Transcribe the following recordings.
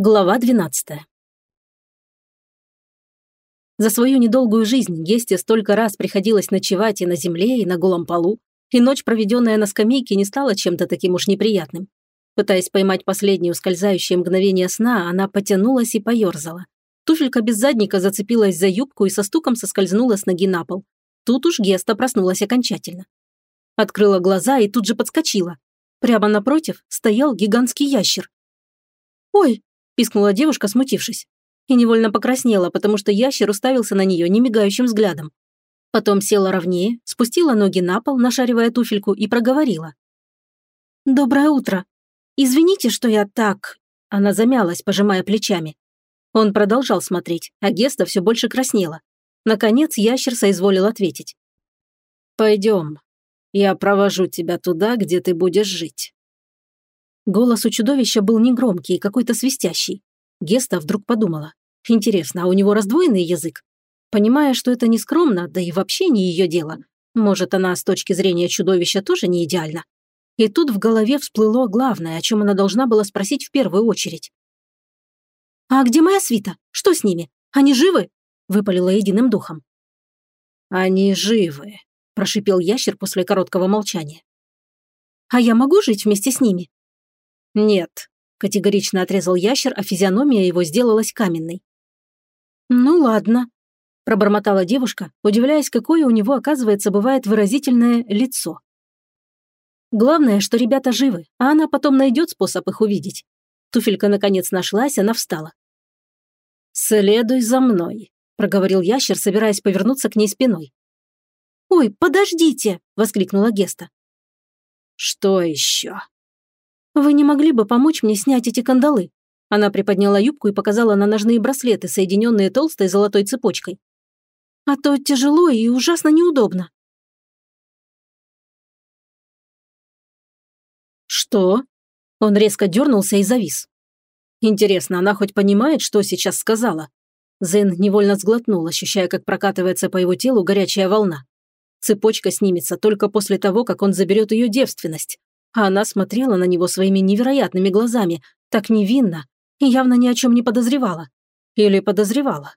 Глава 12. За свою недолгую жизнь Гесте столько раз приходилось ночевать и на земле, и на голом полу, и ночь, проведенная на скамейке, не стала чем-то таким уж неприятным. Пытаясь поймать последнее ускользающее мгновение сна, она потянулась и поерзала. Туфелька без задника зацепилась за юбку и со стуком соскользнула с ноги на пол. Тут уж Геста проснулась окончательно. Открыла глаза и тут же подскочила. Прямо напротив стоял гигантский ящер. «Ой!» Пискнула девушка, смутившись. И невольно покраснела, потому что ящер уставился на нее немигающим взглядом. Потом села ровнее, спустила ноги на пол, нашаривая туфельку, и проговорила. «Доброе утро. Извините, что я так...» Она замялась, пожимая плечами. Он продолжал смотреть, а Геста все больше краснела. Наконец ящер соизволил ответить. «Пойдем. Я провожу тебя туда, где ты будешь жить». Голос у чудовища был негромкий и какой-то свистящий. Геста вдруг подумала. Интересно, а у него раздвоенный язык? Понимая, что это нескромно, да и вообще не ее дело. Может, она с точки зрения чудовища тоже не идеальна? И тут в голове всплыло главное, о чем она должна была спросить в первую очередь. «А где моя свита? Что с ними? Они живы?» – выпалила единым духом. «Они живы», – прошипел ящер после короткого молчания. «А я могу жить вместе с ними?» «Нет», – категорично отрезал ящер, а физиономия его сделалась каменной. «Ну ладно», – пробормотала девушка, удивляясь, какое у него, оказывается, бывает выразительное лицо. Главное, что ребята живы, а она потом найдет способ их увидеть. Туфелька наконец нашлась, она встала. «Следуй за мной», – проговорил ящер, собираясь повернуться к ней спиной. «Ой, подождите!» – воскликнула Геста. «Что еще?» «Вы не могли бы помочь мне снять эти кандалы?» Она приподняла юбку и показала на ножные браслеты, соединенные толстой золотой цепочкой. «А то тяжело и ужасно неудобно». «Что?» Он резко дернулся и завис. Интересно, она хоть понимает, что сейчас сказала? Зен невольно сглотнул, ощущая, как прокатывается по его телу горячая волна. Цепочка снимется только после того, как он заберет ее девственность а она смотрела на него своими невероятными глазами, так невинно, и явно ни о чем не подозревала. Или подозревала.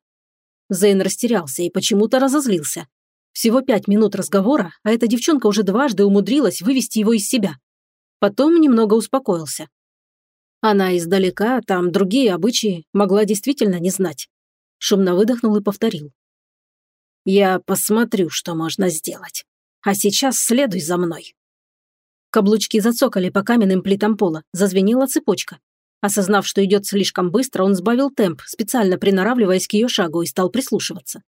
Зейн растерялся и почему-то разозлился. Всего пять минут разговора, а эта девчонка уже дважды умудрилась вывести его из себя. Потом немного успокоился. Она издалека, там другие обычаи, могла действительно не знать. Шумно выдохнул и повторил. «Я посмотрю, что можно сделать. А сейчас следуй за мной». Каблучки зацокали по каменным плитам пола, зазвенела цепочка. Осознав, что идет слишком быстро, он сбавил темп, специально приноравливаясь к ее шагу и стал прислушиваться.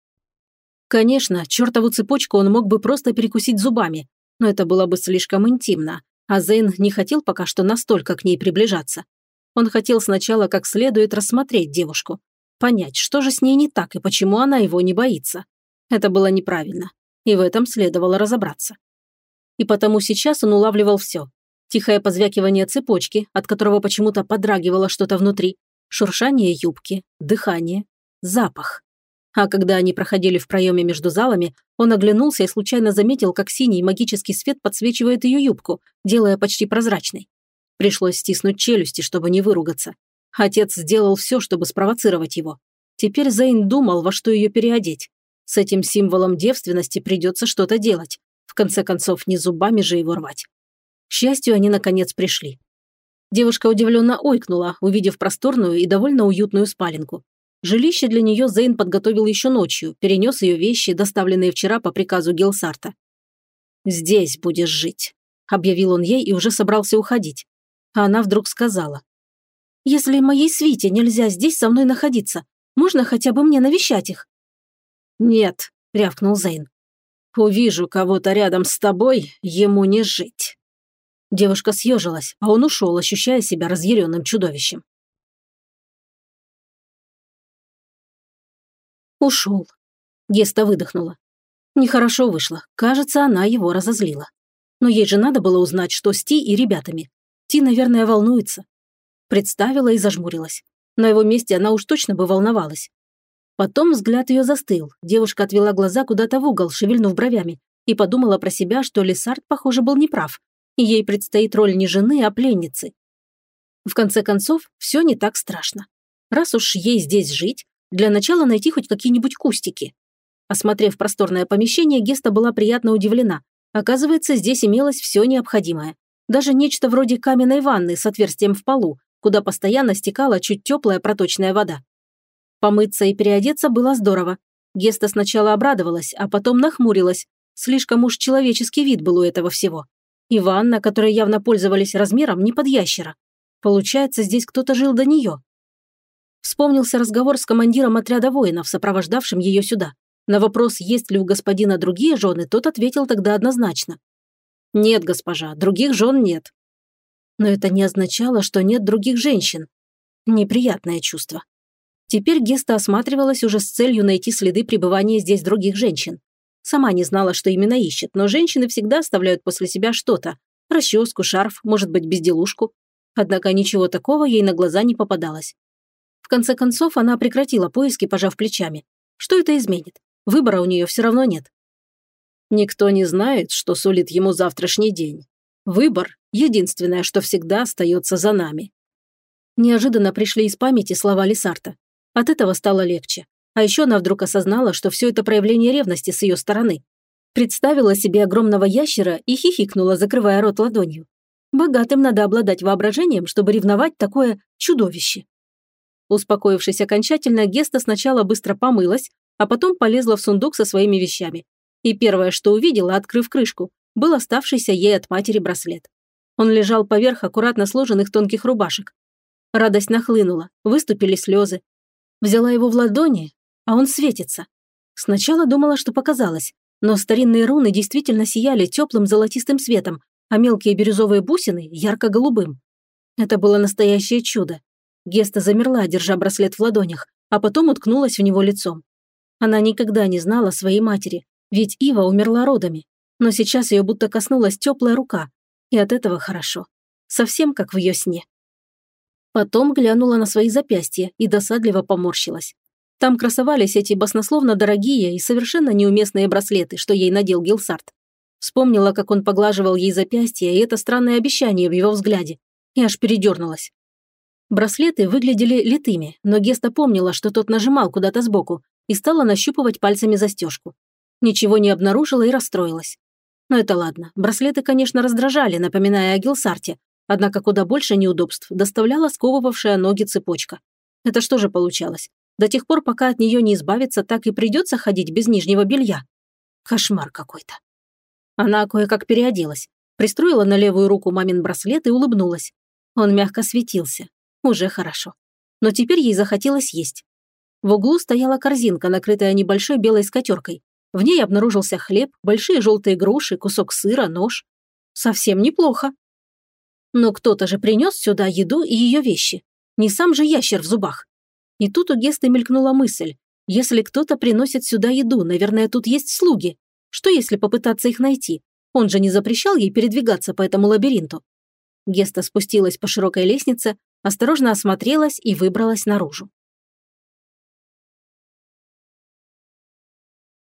Конечно, чертову цепочку он мог бы просто перекусить зубами, но это было бы слишком интимно, а Зейн не хотел пока что настолько к ней приближаться. Он хотел сначала как следует рассмотреть девушку, понять, что же с ней не так и почему она его не боится. Это было неправильно, и в этом следовало разобраться и потому сейчас он улавливал все. Тихое позвякивание цепочки, от которого почему-то подрагивало что-то внутри, шуршание юбки, дыхание, запах. А когда они проходили в проеме между залами, он оглянулся и случайно заметил, как синий магический свет подсвечивает ее юбку, делая почти прозрачной. Пришлось стиснуть челюсти, чтобы не выругаться. Отец сделал все, чтобы спровоцировать его. Теперь Зейн думал, во что ее переодеть. С этим символом девственности придется что-то делать. В конце концов, не зубами же его рвать. К счастью, они наконец пришли. Девушка удивленно ойкнула, увидев просторную и довольно уютную спаленку. Жилище для нее Зейн подготовил еще ночью, перенес ее вещи, доставленные вчера по приказу Гилсарта. «Здесь будешь жить», – объявил он ей и уже собрался уходить. А она вдруг сказала. «Если моей свите нельзя здесь со мной находиться, можно хотя бы мне навещать их?» «Нет», – рявкнул Зейн. Увижу кого-то рядом с тобой, ему не жить». Девушка съежилась, а он ушел, ощущая себя разъяренным чудовищем. Ушел. Геста выдохнула. Нехорошо вышло. Кажется, она его разозлила. Но ей же надо было узнать, что с Ти и ребятами. Ти, наверное, волнуется. Представила и зажмурилась. На его месте она уж точно бы волновалась. Потом взгляд ее застыл. Девушка отвела глаза куда-то в угол, шевельнув бровями, и подумала про себя, что Лесард, похоже, был неправ. И ей предстоит роль не жены, а пленницы. В конце концов, все не так страшно. Раз уж ей здесь жить, для начала найти хоть какие-нибудь кустики. Осмотрев просторное помещение, Геста была приятно удивлена. Оказывается, здесь имелось все необходимое. Даже нечто вроде каменной ванны с отверстием в полу, куда постоянно стекала чуть теплая проточная вода. Помыться и переодеться было здорово. Геста сначала обрадовалась, а потом нахмурилась. Слишком уж человеческий вид был у этого всего. И ванна, которой явно пользовались размером, не под ящера. Получается, здесь кто-то жил до нее. Вспомнился разговор с командиром отряда воинов, сопровождавшим ее сюда. На вопрос, есть ли у господина другие жены, тот ответил тогда однозначно. «Нет, госпожа, других жен нет». Но это не означало, что нет других женщин. Неприятное чувство. Теперь Геста осматривалась уже с целью найти следы пребывания здесь других женщин. Сама не знала, что именно ищет, но женщины всегда оставляют после себя что-то. Расческу, шарф, может быть, безделушку. Однако ничего такого ей на глаза не попадалось. В конце концов, она прекратила поиски, пожав плечами. Что это изменит? Выбора у нее все равно нет. Никто не знает, что сулит ему завтрашний день. Выбор – единственное, что всегда остается за нами. Неожиданно пришли из памяти слова Лисарта. От этого стало легче. А еще она вдруг осознала, что все это проявление ревности с ее стороны. Представила себе огромного ящера и хихикнула, закрывая рот ладонью. Богатым надо обладать воображением, чтобы ревновать такое чудовище. Успокоившись окончательно, Геста сначала быстро помылась, а потом полезла в сундук со своими вещами. И первое, что увидела, открыв крышку, был оставшийся ей от матери браслет. Он лежал поверх аккуратно сложенных тонких рубашек. Радость нахлынула, выступили слезы. Взяла его в ладони, а он светится. Сначала думала, что показалось, но старинные руны действительно сияли теплым золотистым светом, а мелкие бирюзовые бусины – ярко-голубым. Это было настоящее чудо. Геста замерла, держа браслет в ладонях, а потом уткнулась в него лицом. Она никогда не знала своей матери, ведь Ива умерла родами. Но сейчас ее будто коснулась теплая рука, и от этого хорошо. Совсем как в ее сне. Потом глянула на свои запястья и досадливо поморщилась. Там красовались эти баснословно дорогие и совершенно неуместные браслеты, что ей надел Гилсарт. Вспомнила, как он поглаживал ей запястье, и это странное обещание в его взгляде. И аж передернулась. Браслеты выглядели литыми, но Геста помнила, что тот нажимал куда-то сбоку, и стала нащупывать пальцами застежку. Ничего не обнаружила и расстроилась. Но это ладно. Браслеты, конечно, раздражали, напоминая о Гилсарте, однако куда больше неудобств доставляла сковывавшая ноги цепочка. Это что же получалось? До тех пор, пока от нее не избавиться, так и придется ходить без нижнего белья. Кошмар какой-то. Она кое-как переоделась, пристроила на левую руку мамин браслет и улыбнулась. Он мягко светился. Уже хорошо. Но теперь ей захотелось есть. В углу стояла корзинка, накрытая небольшой белой скатеркой. В ней обнаружился хлеб, большие желтые груши, кусок сыра, нож. Совсем неплохо. Но кто-то же принес сюда еду и ее вещи. Не сам же ящер в зубах. И тут у Гесты мелькнула мысль. Если кто-то приносит сюда еду, наверное, тут есть слуги. Что если попытаться их найти? Он же не запрещал ей передвигаться по этому лабиринту. Геста спустилась по широкой лестнице, осторожно осмотрелась и выбралась наружу.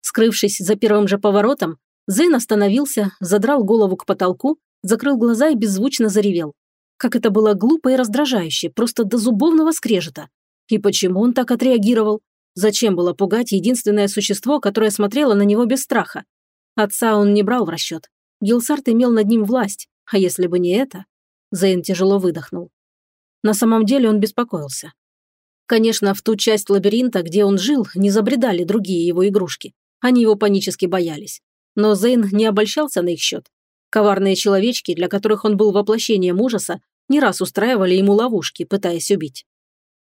Скрывшись за первым же поворотом, Зейн остановился, задрал голову к потолку, закрыл глаза и беззвучно заревел. Как это было глупо и раздражающе, просто до зубовного скрежета. И почему он так отреагировал? Зачем было пугать единственное существо, которое смотрело на него без страха? Отца он не брал в расчет. Гилсарт имел над ним власть, а если бы не это... Зейн тяжело выдохнул. На самом деле он беспокоился. Конечно, в ту часть лабиринта, где он жил, не забредали другие его игрушки. Они его панически боялись. Но Зейн не обольщался на их счет. Коварные человечки, для которых он был воплощением ужаса, не раз устраивали ему ловушки, пытаясь убить.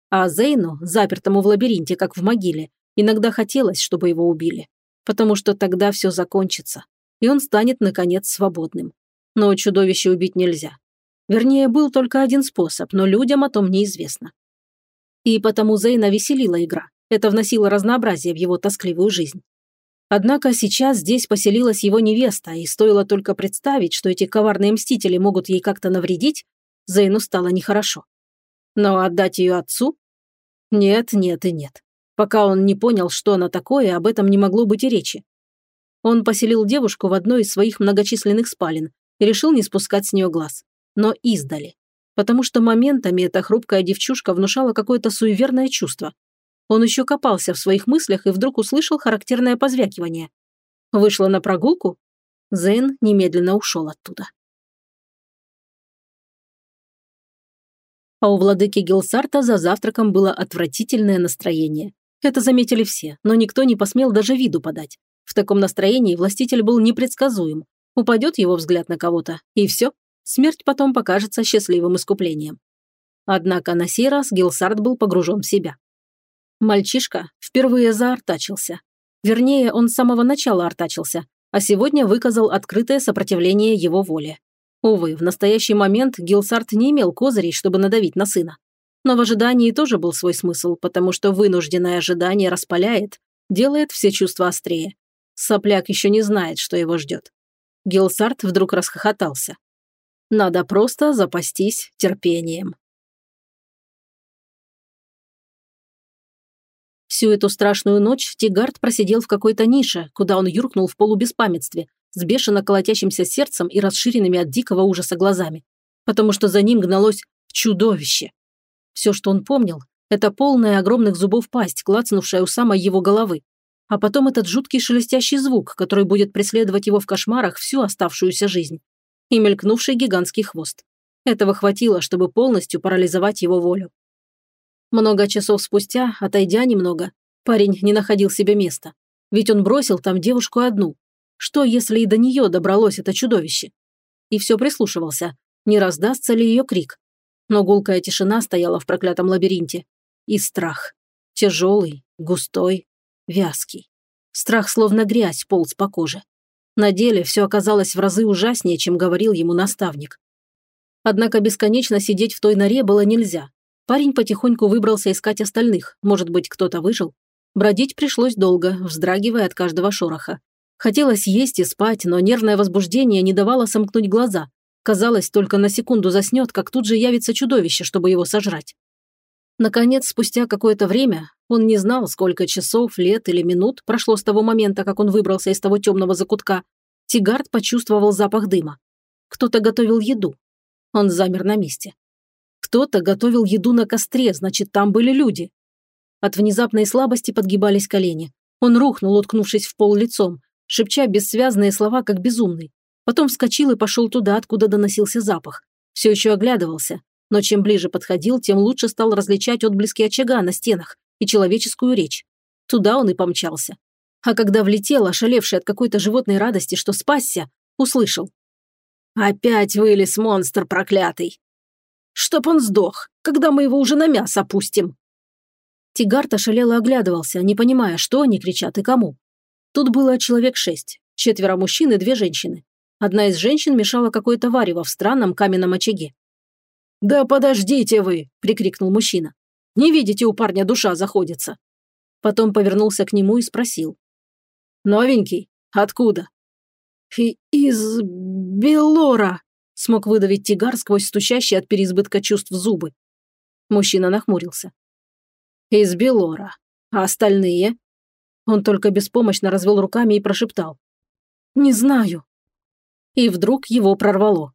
А Зейну, запертому в лабиринте, как в могиле, иногда хотелось, чтобы его убили. Потому что тогда все закончится, и он станет, наконец, свободным. Но чудовище убить нельзя. Вернее, был только один способ, но людям о том неизвестно. И потому Зейна веселила игра. Это вносило разнообразие в его тоскливую жизнь. Однако сейчас здесь поселилась его невеста, и стоило только представить, что эти коварные мстители могут ей как-то навредить, Зейну стало нехорошо. Но отдать ее отцу? Нет, нет и нет. Пока он не понял, что она такое, об этом не могло быть и речи. Он поселил девушку в одной из своих многочисленных спален и решил не спускать с нее глаз. Но издали. потому что моментами эта хрупкая девчушка внушала какое-то суеверное чувство. Он еще копался в своих мыслях и вдруг услышал характерное позвякивание. Вышла на прогулку? Зейн немедленно ушел оттуда. А у владыки Гилсарта за завтраком было отвратительное настроение. Это заметили все, но никто не посмел даже виду подать. В таком настроении властитель был непредсказуем. Упадет его взгляд на кого-то, и все, смерть потом покажется счастливым искуплением. Однако на сей раз Гилсарт был погружен в себя. Мальчишка впервые заортачился. Вернее, он с самого начала ортачился, а сегодня выказал открытое сопротивление его воле. Увы, в настоящий момент Гилсарт не имел козырей, чтобы надавить на сына. Но в ожидании тоже был свой смысл, потому что вынужденное ожидание распаляет, делает все чувства острее. Сопляк еще не знает, что его ждет. Гилсарт вдруг расхохотался. Надо просто запастись терпением. Всю эту страшную ночь Тигард просидел в какой-то нише, куда он юркнул в полубеспамятстве, с бешено колотящимся сердцем и расширенными от дикого ужаса глазами, потому что за ним гналось чудовище. Все, что он помнил, это полная огромных зубов пасть, клацнувшая у самой его головы. А потом этот жуткий шелестящий звук, который будет преследовать его в кошмарах всю оставшуюся жизнь. И мелькнувший гигантский хвост. Этого хватило, чтобы полностью парализовать его волю. Много часов спустя, отойдя немного, парень не находил себе места. Ведь он бросил там девушку одну, что, если и до нее добралось это чудовище? И все прислушивался, не раздастся ли ее крик. Но гулкая тишина стояла в проклятом лабиринте. И страх. Тяжелый, густой, вязкий. Страх словно грязь полз по коже. На деле все оказалось в разы ужаснее, чем говорил ему наставник. Однако бесконечно сидеть в той норе было нельзя. Парень потихоньку выбрался искать остальных, может быть, кто-то выжил. Бродить пришлось долго, вздрагивая от каждого шороха. Хотелось есть и спать, но нервное возбуждение не давало сомкнуть глаза. Казалось, только на секунду заснет, как тут же явится чудовище, чтобы его сожрать. Наконец, спустя какое-то время, он не знал, сколько часов, лет или минут прошло с того момента, как он выбрался из того темного закутка, Тигард почувствовал запах дыма. Кто-то готовил еду. Он замер на месте. Кто-то готовил еду на костре, значит, там были люди. От внезапной слабости подгибались колени. Он рухнул, уткнувшись в пол лицом шепча бессвязные слова, как безумный. Потом вскочил и пошел туда, откуда доносился запах. Все еще оглядывался, но чем ближе подходил, тем лучше стал различать отблески очага на стенах и человеческую речь. Туда он и помчался. А когда влетел, ошалевший от какой-то животной радости, что спасся, услышал. «Опять вылез монстр проклятый! Чтоб он сдох, когда мы его уже на мясо пустим!» Тигарт ошалело оглядывался, не понимая, что они кричат и кому. Тут было человек шесть, четверо мужчин и две женщины. Одна из женщин мешала какое-то варево в странном каменном очаге. «Да подождите вы!» – прикрикнул мужчина. «Не видите, у парня душа заходится!» Потом повернулся к нему и спросил. «Новенький? Откуда?» «Из Белора!» – смог выдавить тигар сквозь стучащие от переизбытка чувств зубы. Мужчина нахмурился. «Из Белора. А остальные?» Он только беспомощно развел руками и прошептал. «Не знаю». И вдруг его прорвало.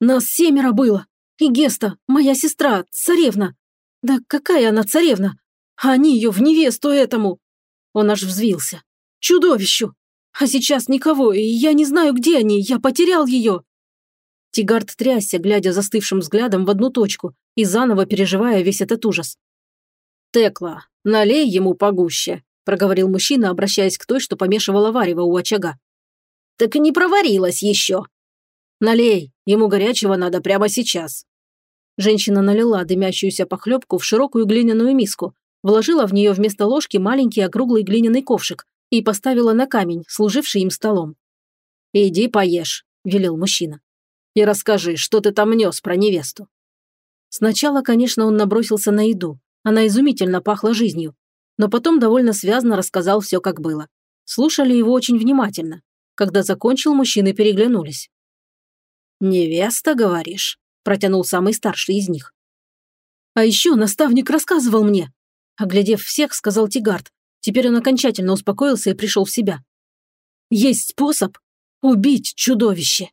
«Нас семеро было. И Геста, моя сестра, царевна. Да какая она царевна? А они ее в невесту этому!» Он аж взвился. «Чудовищу! А сейчас никого, и я не знаю, где они, я потерял ее!» Тигард трясся, глядя застывшим взглядом в одну точку и заново переживая весь этот ужас. «Текла, налей ему погуще», – проговорил мужчина, обращаясь к той, что помешивала варево у очага. «Так и не проварилась еще». «Налей, ему горячего надо прямо сейчас». Женщина налила дымящуюся похлебку в широкую глиняную миску, вложила в нее вместо ложки маленький округлый глиняный ковшик и поставила на камень, служивший им столом. «Иди поешь», – велел мужчина. «И расскажи, что ты там нес про невесту». Сначала, конечно, он набросился на еду. Она изумительно пахла жизнью но потом довольно связно рассказал все, как было. Слушали его очень внимательно. Когда закончил, мужчины переглянулись. «Невеста, говоришь?» – протянул самый старший из них. «А еще наставник рассказывал мне!» Оглядев всех, сказал Тигард. Теперь он окончательно успокоился и пришел в себя. «Есть способ убить чудовище!»